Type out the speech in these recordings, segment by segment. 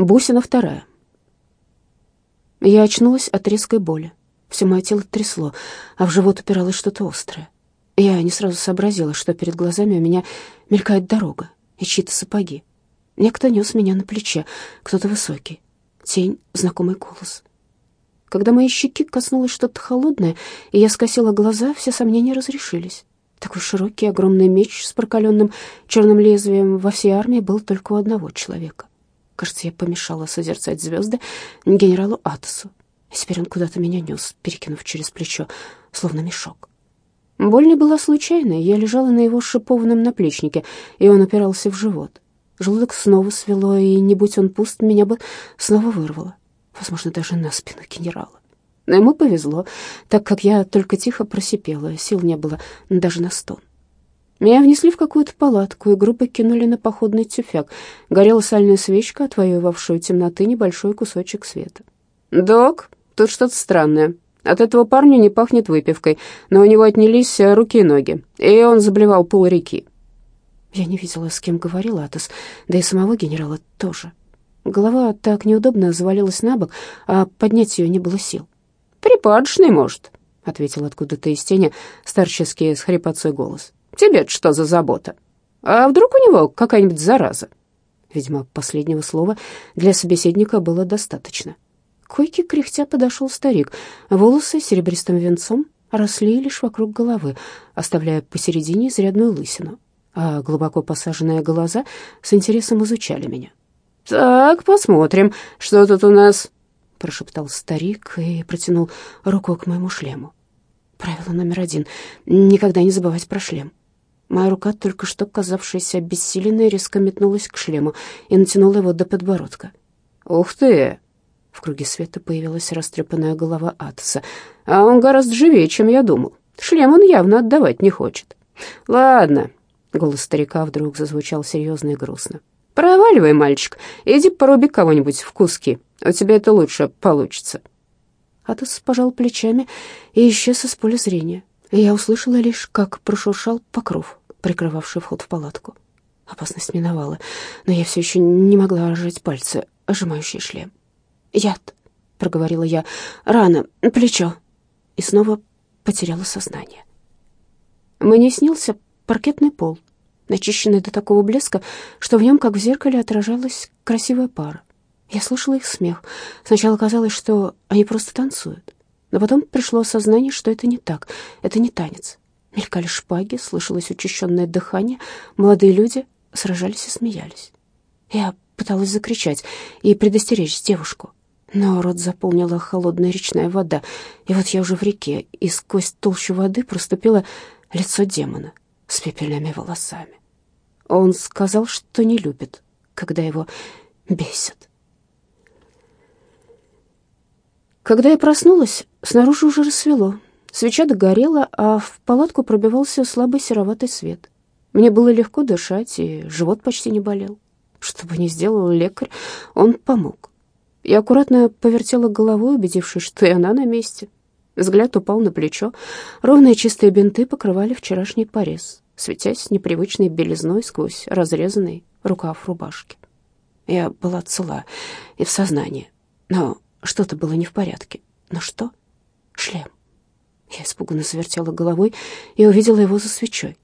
Бусина вторая. Я очнулась от резкой боли. Все мое тело трясло, а в живот упиралось что-то острое. Я не сразу сообразила, что перед глазами у меня мелькает дорога и чьи-то сапоги. Некто нес меня на плече, кто-то высокий. Тень, знакомый голос. Когда мои щеки коснулось что-то холодное, и я скосила глаза, все сомнения разрешились. Такой широкий, огромный меч с прокаленным черным лезвием во всей армии был только у одного человека. Кажется, я помешала созерцать звезды генералу Атосу. И теперь он куда-то меня нес, перекинув через плечо, словно мешок. Боль не была случайной, я лежала на его шипованном наплечнике, и он упирался в живот. Желудок снова свело, и не будь он пуст, меня бы снова вырвало. Возможно, даже на спину генерала. Но ему повезло, так как я только тихо просипела, сил не было даже на стон. Меня внесли в какую-то палатку, и группы кинули на походный тюфяк. Горела сальная свечка, отвоевавшая у темноты небольшой кусочек света. «Док, тут что-то странное. От этого парня не пахнет выпивкой, но у него отнялись руки и ноги, и он заблевал пол реки». Я не видела, с кем говорил Атос, да и самого генерала тоже. Голова так неудобно завалилась на бок, а поднять ее не было сил. «Припадочный, может», — ответил откуда-то из тени старческий с хрипотцой голос. Тебе что за забота? А вдруг у него какая-нибудь зараза?» Видимо, последнего слова для собеседника было достаточно. К койке кряхтя подошел старик. Волосы серебристым венцом росли лишь вокруг головы, оставляя посередине изрядную лысину, а глубоко посаженные глаза с интересом изучали меня. «Так, посмотрим, что тут у нас прошептал старик и протянул руку к моему шлему. Правило номер один — никогда не забывать про шлем. Моя рука, только что казавшаяся обессиленной, резко метнулась к шлему и натянула его до подбородка. «Ух ты!» В круге света появилась растрепанная голова Атоса. «А он гораздо живее, чем я думал. Шлем он явно отдавать не хочет». «Ладно», — голос старика вдруг зазвучал серьезно и грустно. «Проваливай, мальчик, иди поруби кого-нибудь в куски. У тебя это лучше получится». Атос пожал плечами и исчез из поля зрения. Я услышала лишь, как прошуршал покров, прикрывавший вход в палатку. Опасность миновала, но я все еще не могла разжать пальцы, сжимающие шлем. «Яд», — проговорила я, — «рана, плечо». И снова потеряла сознание. Мне снился паркетный пол, начищенный до такого блеска, что в нем, как в зеркале, отражалась красивая пара. Я слышала их смех. Сначала казалось, что они просто танцуют. Но потом пришло осознание, что это не так, это не танец. Мелькали шпаги, слышалось учащенное дыхание, молодые люди сражались и смеялись. Я пыталась закричать и предостеречь девушку, но рот заполнила холодная речная вода, и вот я уже в реке, и сквозь толщу воды проступило лицо демона с пепельными волосами. Он сказал, что не любит, когда его бесят. Когда я проснулась, снаружи уже рассвело. Свеча догорела, а в палатку пробивался слабый сероватый свет. Мне было легко дышать, и живот почти не болел. Что бы ни сделал лекарь, он помог. Я аккуратно повертела головой, убедившись, что и она на месте. Взгляд упал на плечо. Ровные чистые бинты покрывали вчерашний порез, светясь непривычной белизной сквозь разрезанный рукав рубашки. Я была цела и в сознании, но что-то было не в порядке. Но что? Шлем. Я испуганно завертела головой и увидела его за свечой.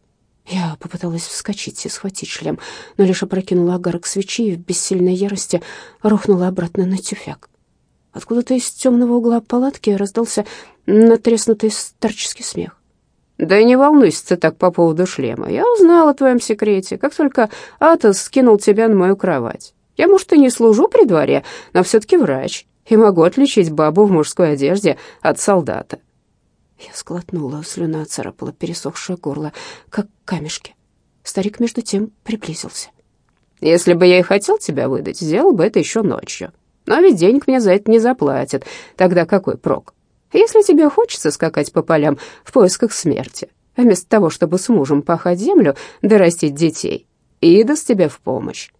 Я попыталась вскочить и схватить шлем, но лишь опрокинула огарок свечи и в бессильной ярости рухнула обратно на тюфяк. Откуда-то из темного угла палатки раздался натреснутый старческий смех. «Да не волнуйся ты так по поводу шлема. Я узнал о твоем секрете, как только Атос скинул тебя на мою кровать. Я, может, и не служу при дворе, но все-таки врач и могу отличить бабу в мужской одежде от солдата». Я сглотнула, слюна царапала пересохшее горло, как камешки. Старик между тем приблизился. «Если бы я и хотел тебя выдать, сделал бы это еще ночью. Но ведь денег мне за это не заплатят. Тогда какой прок? Если тебе хочется скакать по полям в поисках смерти, вместо того, чтобы с мужем пахать землю да растить детей, Ида с тебе в помощь.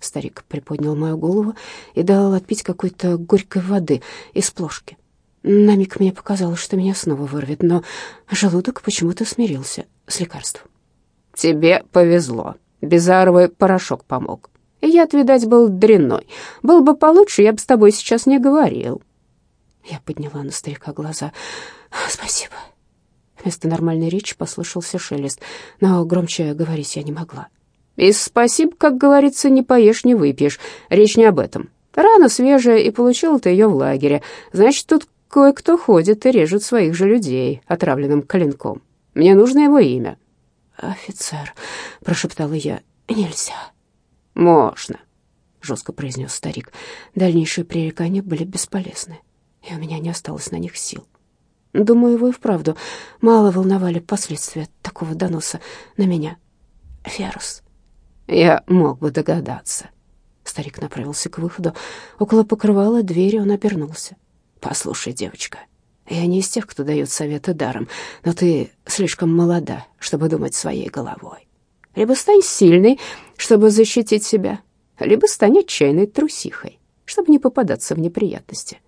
Старик приподнял мою голову и дал отпить какой-то горькой воды из плошки. На миг мне показалось, что меня снова вырвет, но желудок почему-то смирился с лекарством. «Тебе повезло. Безаровый порошок помог. Я-то, видать, был дрянной. Был бы получше, я бы с тобой сейчас не говорил». Я подняла на старика глаза. «Спасибо». Вместо нормальной речи послышался шелест, но громче говорить я не могла. «И спасибо, как говорится, не поешь, не выпьешь. Речь не об этом. Рана свежая, и получил ты ее в лагере. Значит, тут кое-кто ходит и режет своих же людей отравленным клинком. Мне нужно его имя». «Офицер», — прошептала я, — «нельзя». «Можно», — жестко произнес старик. Дальнейшие пререкания были бесполезны, и у меня не осталось на них сил. Думаю, его и вправду мало волновали последствия такого доноса на меня. Ферус. Я мог бы догадаться. Старик направился к выходу. Около покрывала двери он обернулся. «Послушай, девочка, я не из тех, кто дает советы даром, но ты слишком молода, чтобы думать своей головой. Либо стань сильной, чтобы защитить себя, либо стань отчаянной трусихой, чтобы не попадаться в неприятности.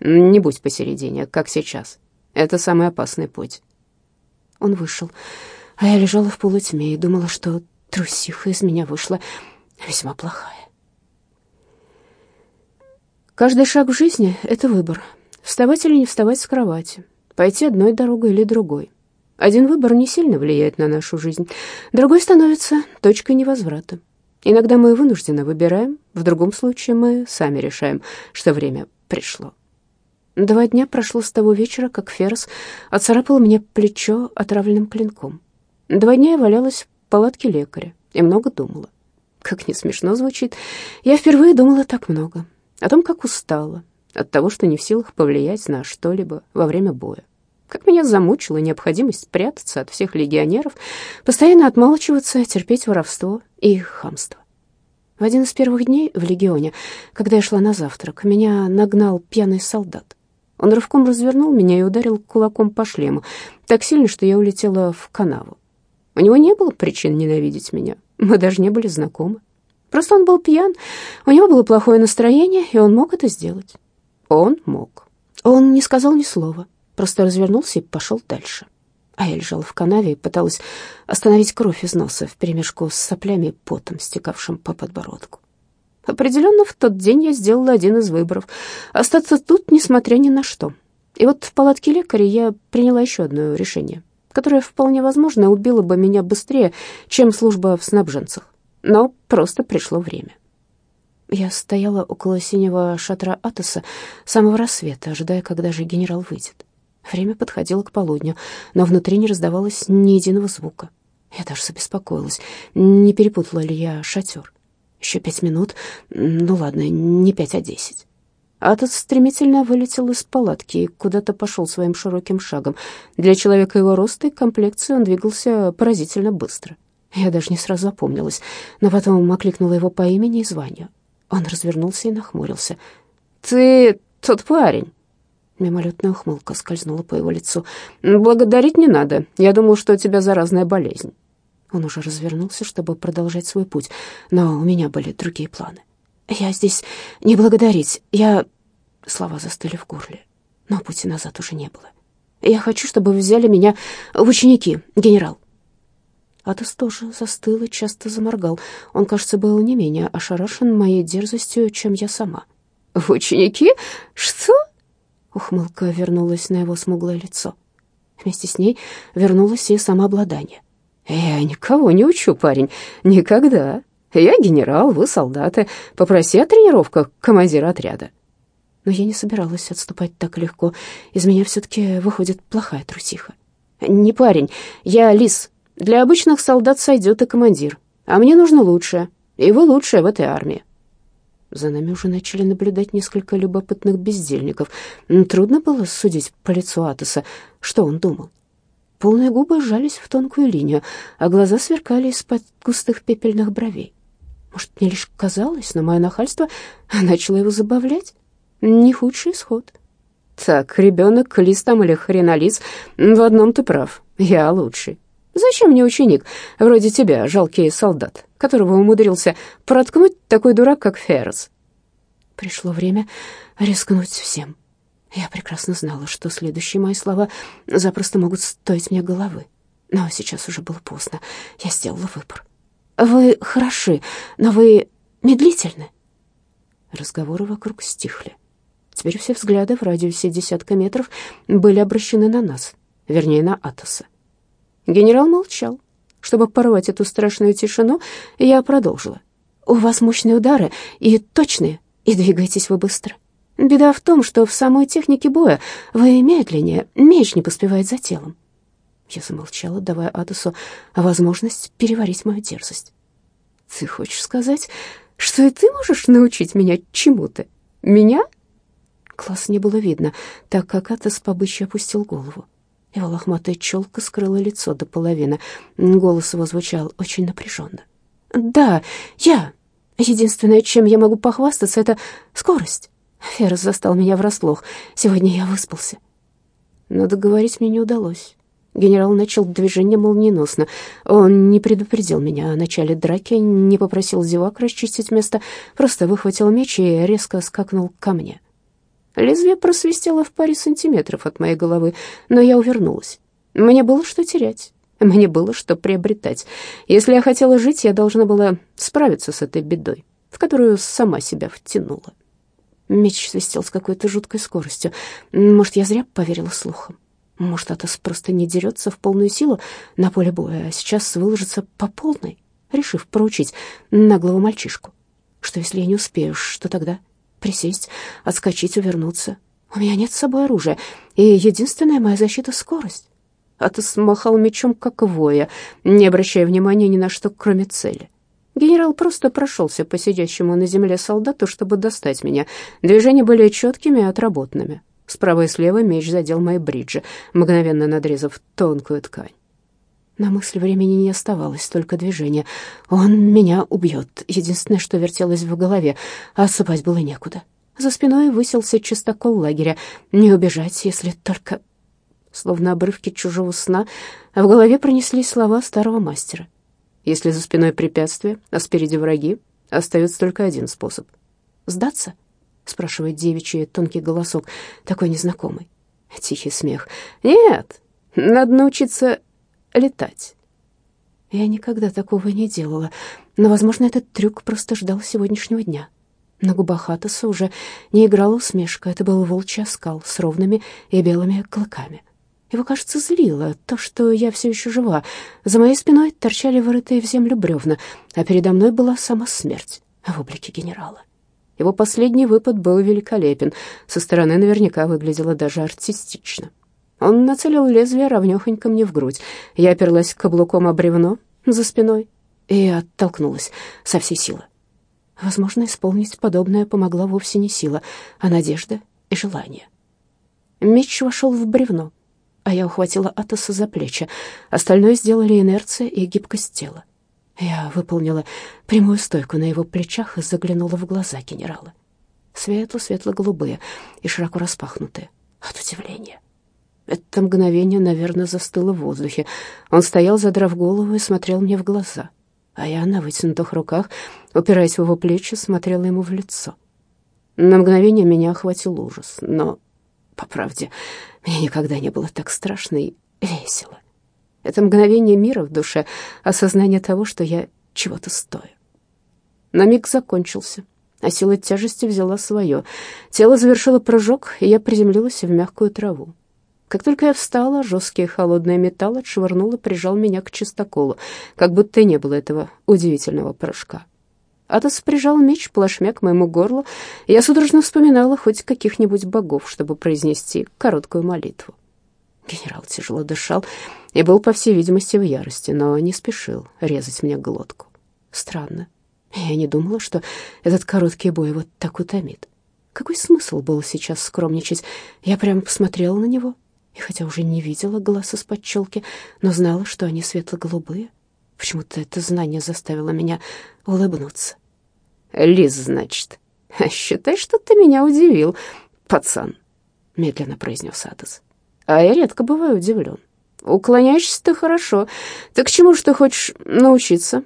Не будь посередине, как сейчас. Это самый опасный путь. Он вышел, а я лежала в полутьме и думала, что трусиха из меня вышла весьма плохая. Каждый шаг в жизни — это выбор. Вставать или не вставать с кровати, пойти одной дорогой или другой. Один выбор не сильно влияет на нашу жизнь, другой становится точкой невозврата. Иногда мы вынужденно выбираем, в другом случае мы сами решаем, что время пришло. Два дня прошло с того вечера, как Ферс оцарапал мне плечо отравленным клинком. Два дня я валялась в палатке лекаря и много думала. Как не смешно звучит, я впервые думала так много. О том, как устала от того, что не в силах повлиять на что-либо во время боя. Как меня замучила необходимость прятаться от всех легионеров, постоянно отмалчиваться, терпеть воровство и хамство. В один из первых дней в легионе, когда я шла на завтрак, меня нагнал пьяный солдат. Он рывком развернул меня и ударил кулаком по шлему, так сильно, что я улетела в канаву. У него не было причин ненавидеть меня, мы даже не были знакомы. Просто он был пьян, у него было плохое настроение, и он мог это сделать. Он мог. Он не сказал ни слова просто развернулся и пошел дальше. А я лежала в канаве и пыталась остановить кровь из носа вперемешку с соплями и потом, стекавшим по подбородку. Определенно, в тот день я сделала один из выборов — остаться тут, несмотря ни на что. И вот в палатке лекаря я приняла еще одно решение, которое, вполне возможно, убило бы меня быстрее, чем служба в снабженцах. Но просто пришло время. Я стояла около синего шатра Атоса самого рассвета, ожидая, когда же генерал выйдет. Время подходило к полудню, но внутри не раздавалось ни единого звука. Я даже забеспокоилась, не перепутала ли я шатер. Еще пять минут, ну ладно, не пять, а десять. Атос стремительно вылетел из палатки и куда-то пошел своим широким шагом. Для человека его роста и комплекции он двигался поразительно быстро. Я даже не сразу опомнилась, но потом окликнула его по имени и званию. Он развернулся и нахмурился. «Ты тот парень?» Мимолетная ухмылка скользнула по его лицу. «Благодарить не надо. Я думал, что у тебя заразная болезнь». Он уже развернулся, чтобы продолжать свой путь, но у меня были другие планы. «Я здесь не благодарить. Я...» Слова застыли в горле, но пути назад уже не было. «Я хочу, чтобы вы взяли меня в ученики, генерал». Атос тоже застыл и часто заморгал. Он, кажется, был не менее ошарашен моей дерзостью, чем я сама. «В ученики? Что?» Ухмылка вернулась на его смуглое лицо. Вместе с ней вернулось и самообладание. «Я никого не учу, парень, никогда. Я генерал, вы солдаты. Попроси о тренировках командира отряда». Но я не собиралась отступать так легко. Из меня все-таки выходит плохая трусиха. «Не парень, я лис. Для обычных солдат сойдет и командир. А мне нужно лучшее, и вы лучшее в этой армии. За нами уже начали наблюдать несколько любопытных бездельников. Трудно было судить по лицу Атоса, что он думал. Полные губы сжались в тонкую линию, а глаза сверкали из-под густых пепельных бровей. Может, мне лишь казалось, но мое нахальство начало его забавлять. Не худший исход. Так, ребенок, лис там или хренолиц, в одном ты прав, я лучший. Зачем мне ученик, вроде тебя, жалкий солдат, которого умудрился проткнуть такой дурак, как Феррес?» Пришло время рискнуть всем. Я прекрасно знала, что следующие мои слова запросто могут стоить мне головы. Но сейчас уже было поздно. Я сделала выбор. «Вы хороши, но вы медлительны». Разговоры вокруг стихли. Теперь все взгляды в радиусе десятка метров были обращены на нас, вернее, на Атоса. Генерал молчал. Чтобы порвать эту страшную тишину, я продолжила. «У вас мощные удары и точные, и двигаетесь вы быстро. Беда в том, что в самой технике боя вы медленнее, меч не поспевает за телом». Я замолчала, давая Атосу возможность переварить мою дерзость. «Ты хочешь сказать, что и ты можешь научить меня чему-то? Меня?» Класс не было видно, так как Атос побычьи опустил голову. Его лохматая челка скрыла лицо до половины. Голос его звучал очень напряженно. «Да, я. Единственное, чем я могу похвастаться, это скорость. Феррес застал меня врасплох. Сегодня я выспался». Но договорить мне не удалось. Генерал начал движение молниеносно. Он не предупредил меня о начале драки, не попросил зевак расчистить место, просто выхватил меч и резко скакнул ко мне. Лезвие просвистело в паре сантиметров от моей головы, но я увернулась. Мне было что терять, мне было что приобретать. Если я хотела жить, я должна была справиться с этой бедой, в которую сама себя втянула. Меч свистел с какой-то жуткой скоростью. Может, я зря поверила слухам. Может, Атос просто не дерется в полную силу на поле боя, а сейчас выложится по полной, решив проучить наглого мальчишку. Что, если я не успею, что тогда? Присесть, отскочить, увернуться. У меня нет с собой оружия, и единственная моя защита — скорость. Атос махал мечом, как воя, не обращая внимания ни на что, кроме цели. Генерал просто прошелся по сидящему на земле солдату, чтобы достать меня. Движения были четкими и отработанными. Справа и слева меч задел мои бриджи, мгновенно надрезав тонкую ткань. На мысль времени не оставалось, только движение. Он меня убьет. Единственное, что вертелось в голове, а было некуда. За спиной высился чистокол лагеря. Не убежать, если только... Словно обрывки чужого сна, в голове пронеслись слова старого мастера. Если за спиной препятствие, а спереди враги, остается только один способ. «Сдаться?» — спрашивает девичий тонкий голосок, такой незнакомый. Тихий смех. «Нет, надо научиться летать. Я никогда такого не делала, но, возможно, этот трюк просто ждал сегодняшнего дня. На губах Атоса уже не играла усмешка, это был волчий оскал с ровными и белыми клыками. Его, кажется, злило то, что я все еще жива. За моей спиной торчали вырытые в землю бревна, а передо мной была сама смерть в облике генерала. Его последний выпад был великолепен, со стороны наверняка выглядело даже артистично. Он нацелил лезвие ровнёхонько мне в грудь. Я оперлась каблуком о бревно за спиной и оттолкнулась со всей силы. Возможно, исполнить подобное помогла вовсе не сила, а надежда и желание. Меч вошел в бревно, а я ухватила Атоса за плечи. Остальное сделали инерция и гибкость тела. Я выполнила прямую стойку на его плечах и заглянула в глаза генерала. Светло-светло-голубые и широко распахнутые от удивления. Это мгновение, наверное, застыло в воздухе. Он стоял, задрав голову, и смотрел мне в глаза. А я на вытянутых руках, упираясь в его плечи, смотрела ему в лицо. На мгновение меня охватил ужас, но, по правде, мне никогда не было так страшно и весело. Это мгновение мира в душе, осознание того, что я чего-то стою. На миг закончился, а сила тяжести взяла свое. Тело завершило прыжок, и я приземлилась в мягкую траву. Как только я встала, жесткий холодный металл отшвырнул и прижал меня к чистоколу, как будто не было этого удивительного прыжка. Атос прижал меч плашмя к моему горлу, я судорожно вспоминала хоть каких-нибудь богов, чтобы произнести короткую молитву. Генерал тяжело дышал и был, по всей видимости, в ярости, но не спешил резать мне глотку. Странно. Я не думала, что этот короткий бой вот так утомит. Какой смысл было сейчас скромничать? Я прямо посмотрела на него — и хотя уже не видела глаз из-под челки, но знала, что они светло-голубые. Почему-то это знание заставило меня улыбнуться. «Лиз, значит, считай, что ты меня удивил, пацан», — медленно произнес Атос. «А я редко бываю удивлен. Уклоняешься ты хорошо. Ты к чему же ты хочешь научиться?»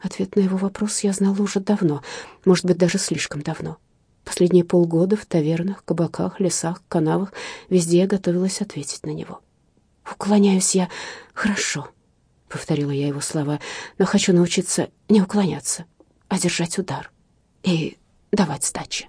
Ответ на его вопрос я знала уже давно, может быть, даже слишком давно. Последние полгода в тавернах, кабаках, лесах, канавах везде я готовилась ответить на него. «Уклоняюсь я хорошо», — повторила я его слова, «но хочу научиться не уклоняться. а держать удар и давать сдачи.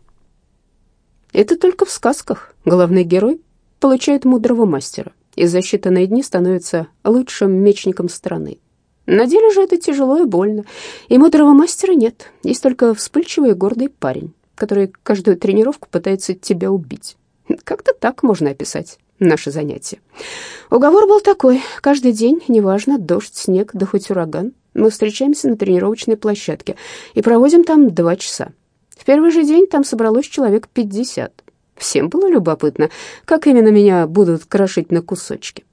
Это только в сказках главный герой получает мудрого мастера и за считанные дни становится лучшим мечником страны. На деле же это тяжело и больно, и мудрого мастера нет, есть только вспыльчивый и гордый парень, который каждую тренировку пытается тебя убить. Как-то так можно описать наше занятие. Уговор был такой. Каждый день, неважно, дождь, снег, да хоть ураган, мы встречаемся на тренировочной площадке и проводим там два часа. В первый же день там собралось человек пятьдесят. Всем было любопытно, как именно меня будут крошить на кусочки.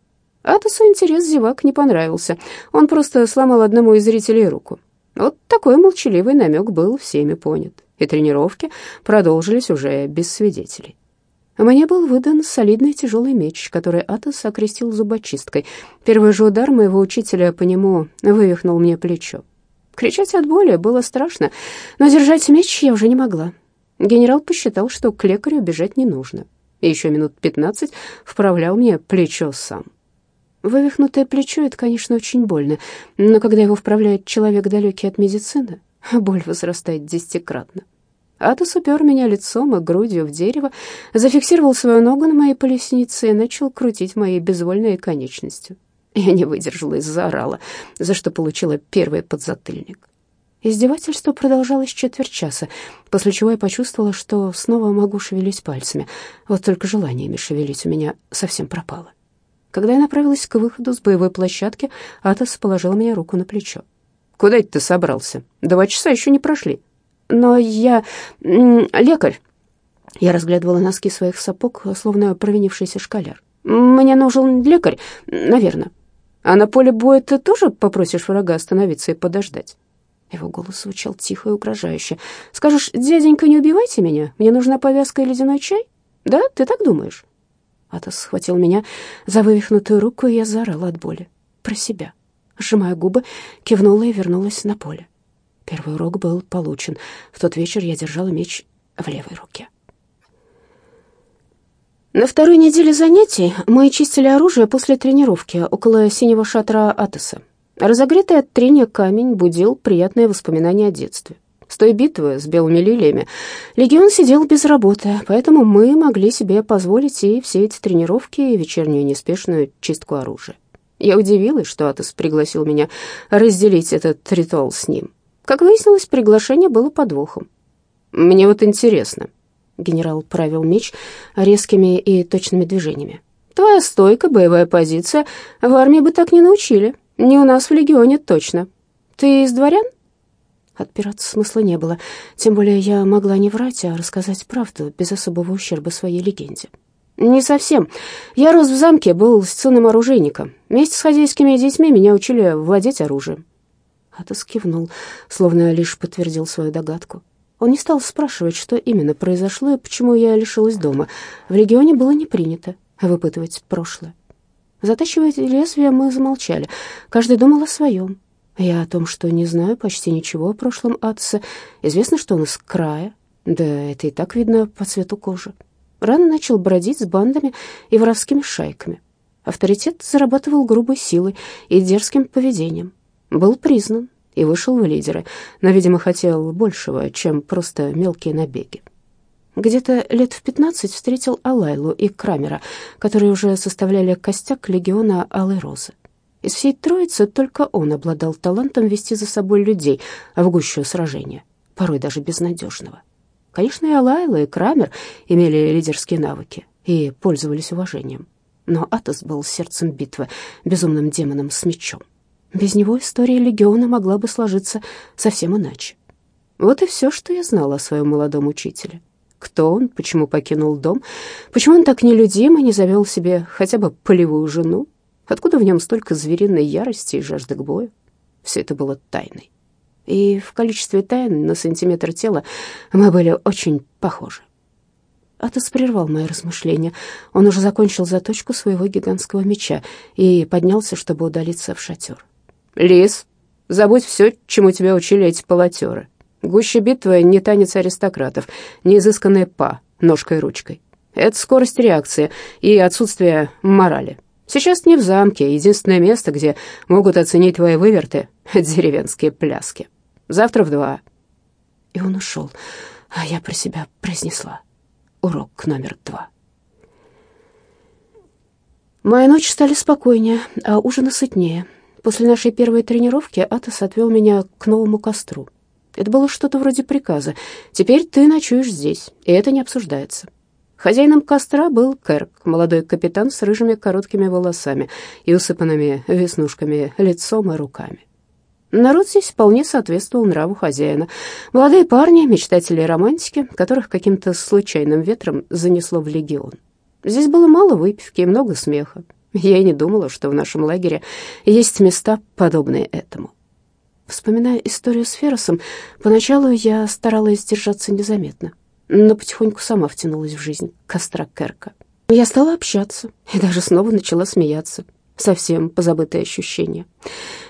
Атосу интерес зевак не понравился. Он просто сломал одному из зрителей руку. Вот такой молчаливый намек был всеми понят. И тренировки продолжились уже без свидетелей. Мне был выдан солидный тяжелый меч, который Атос окрестил зубочисткой. Первый же удар моего учителя по нему вывихнул мне плечо. Кричать от боли было страшно, но держать меч я уже не могла. Генерал посчитал, что к лекарю бежать не нужно, и еще минут пятнадцать вправлял мне плечо сам. Вывихнутое плечо — это, конечно, очень больно, но когда его вправляет человек, далекий от медицины, боль возрастает десятикратно. Атос упер меня лицом и грудью в дерево, зафиксировал свою ногу на моей пояснице и начал крутить моей безвольной конечностью. Я не выдержала и заорала, за что получила первый подзатыльник. Издевательство продолжалось четверть часа, после чего я почувствовала, что снова могу шевелить пальцами. Вот только желание шевелить у меня совсем пропало. Когда я направилась к выходу с боевой площадки, Атос положил мне руку на плечо. «Куда это ты собрался? Два часа еще не прошли» но я лекарь». Я разглядывала носки своих сапог, словно провинившийся школяр. «Мне нужен лекарь, наверное. А на поле боя ты тоже попросишь врага остановиться и подождать?» Его голос звучал тихо и угрожающе. «Скажешь, дяденька, не убивайте меня, мне нужна повязка и ледяной чай? Да, ты так думаешь?» Атос схватил меня за вывихнутую руку, и я заорала от боли. Про себя. Сжимая губы, кивнула и вернулась на поле. Первый урок был получен. В тот вечер я держала меч в левой руке. На второй неделе занятий мы чистили оружие после тренировки около синего шатра Атоса. Разогретый от трения камень будил приятные воспоминания о детстве. С той битвы с белыми лилиями легион сидел без работы, поэтому мы могли себе позволить и все эти тренировки, и вечернюю неспешную чистку оружия. Я удивилась, что Атос пригласил меня разделить этот ритуал с ним. Как выяснилось, приглашение было подвохом. «Мне вот интересно», — генерал правил меч резкими и точными движениями. «Твоя стойка, боевая позиция в армии бы так не научили. Не у нас в легионе точно. Ты из дворян?» Отпираться смысла не было, тем более я могла не врать, а рассказать правду без особого ущерба своей легенде. «Не совсем. Я рос в замке, был сценным оружейником. Вместе с хозяйскими детьми меня учили владеть оружием. Атос кивнул, словно лишь подтвердил свою догадку. Он не стал спрашивать, что именно произошло и почему я лишилась дома. В регионе было не принято выпытывать прошлое. Затачивая лезвие, мы замолчали. Каждый думал о своем. Я о том, что не знаю почти ничего о прошлом Атоса. Известно, что он из края. Да это и так видно по цвету кожи. Рано начал бродить с бандами и воровскими шайками. Авторитет зарабатывал грубой силой и дерзким поведением был признан и вышел в лидеры, но, видимо, хотел большего, чем просто мелкие набеги. Где-то лет в пятнадцать встретил Алайлу и Крамера, которые уже составляли костяк легиона Алой Розы. Из всей троицы только он обладал талантом вести за собой людей в гущу сражения, порой даже безнадежного. Конечно, и Алайла, и Крамер имели лидерские навыки и пользовались уважением. Но Атос был сердцем битвы, безумным демоном с мечом. Без него история легиона могла бы сложиться совсем иначе. Вот и все, что я знала о своем молодом учителе. Кто он, почему покинул дом, почему он так нелюдим и не завел себе хотя бы полевую жену, откуда в нем столько звериной ярости и жажды к бою. Все это было тайной. И в количестве тайн на сантиметр тела мы были очень похожи. Атос прервал мои размышления. Он уже закончил заточку своего гигантского меча и поднялся, чтобы удалиться в шатер. «Лис, забудь все, чему тебя учили эти полотеры. Гуща битвы не танец аристократов, не изысканная па ножкой и ручкой. Это скорость реакции и отсутствие морали. Сейчас не в замке, единственное место, где могут оценить твои выверты — деревенские пляски. Завтра в два. И он ушел, а я про себя произнесла. Урок номер два. Мои ночи стали спокойнее, а ужины сытнее. После нашей первой тренировки Атос отвел меня к новому костру. Это было что-то вроде приказа. «Теперь ты ночуешь здесь, и это не обсуждается». Хозяином костра был Кэрк, молодой капитан с рыжими короткими волосами и усыпанными веснушками лицом и руками. Народ здесь вполне соответствовал нраву хозяина. Молодые парни, мечтатели и романтики, которых каким-то случайным ветром занесло в легион. Здесь было мало выпивки и много смеха. Я и не думала, что в нашем лагере есть места, подобные этому. Вспоминая историю с Ферросом, поначалу я старалась держаться незаметно, но потихоньку сама втянулась в жизнь костра Керка. Я стала общаться и даже снова начала смеяться. Совсем позабытые ощущения.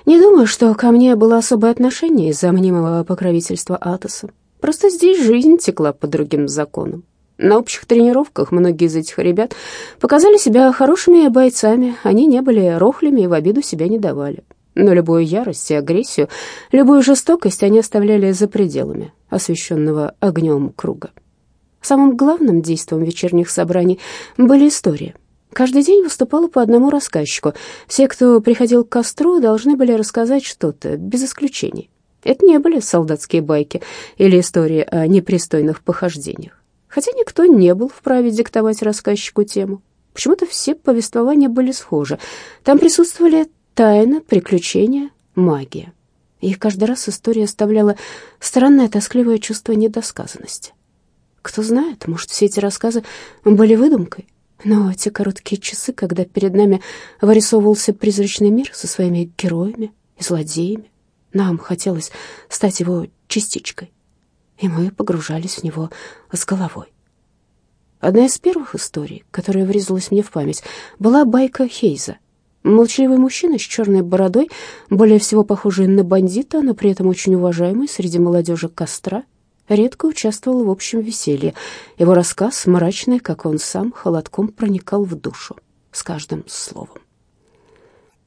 Не думаю, что ко мне было особое отношение из-за мнимого покровительства Атоса. Просто здесь жизнь текла по другим законам. На общих тренировках многие из этих ребят показали себя хорошими бойцами, они не были рохлями и в обиду себя не давали. Но любую ярость и агрессию, любую жестокость они оставляли за пределами освещенного огнем круга. Самым главным действием вечерних собраний были истории. Каждый день выступало по одному рассказчику. Все, кто приходил к костру, должны были рассказать что-то, без исключений. Это не были солдатские байки или истории о непристойных похождениях. Хотя никто не был вправе диктовать рассказчику тему. Почему-то все повествования были схожи. Там присутствовали тайна, приключения, магия. И каждый раз история оставляла странное тоскливое чувство недосказанности. Кто знает, может, все эти рассказы были выдумкой, но те короткие часы, когда перед нами вырисовывался призрачный мир со своими героями и злодеями, нам хотелось стать его частичкой, и мы погружались в него с головой. Одна из первых историй, которая врезалась мне в память, была байка Хейза. Молчаливый мужчина с черной бородой, более всего похожий на бандита, но при этом очень уважаемый среди молодежи костра, редко участвовал в общем веселье. Его рассказ, мрачный, как он сам, холодком проникал в душу с каждым словом.